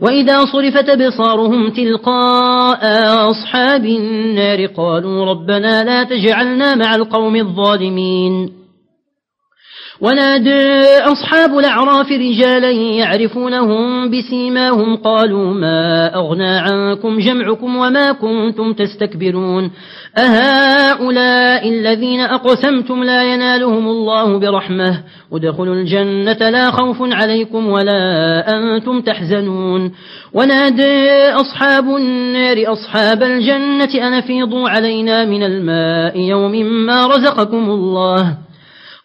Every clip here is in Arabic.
وإذا صرفت بصارهم تلقاء أصحاب النار قالوا ربنا لا تجعلنا مع القوم الظالمين. ونادى أصحاب الأعراف رجالا يعرفونهم بسيماهم قالوا ما أغنى عنكم جمعكم وما كنتم تستكبرون؟ أهؤلاء الذين أقسمتم لا ينالهم الله برحمة. ودخلوا الجنة لا خوف عليكم ولا أنتم تحزنون. ونادى أصحاب النار أصحاب الجنة أنفيضوا علينا من الماء يوم ما رزقكم الله.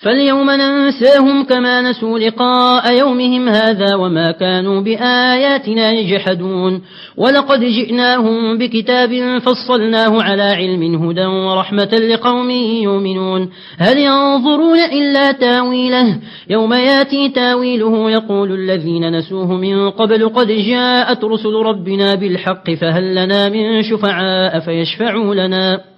فاليوم ننساهم كما نسوا لقاء يومهم هذا وما كانوا بآياتنا يجحدون. ولقد جئناهم بكتاب فصلناه على علم هدى ورحمة لقوم يؤمنون. هل ينظرون إلا تاويله؟ يوم ياتي تاويله يقول الذين نسوه من قبل قد جاءت رسل ربنا بالحق فهل لنا من شفعاء فيشفعوا لنا؟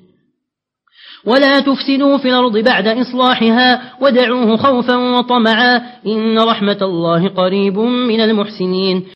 ولا تفسدوا في الأرض بعد إصلاحها ودعوه خوفا وطمعا إن رحمة الله قريب من المحسنين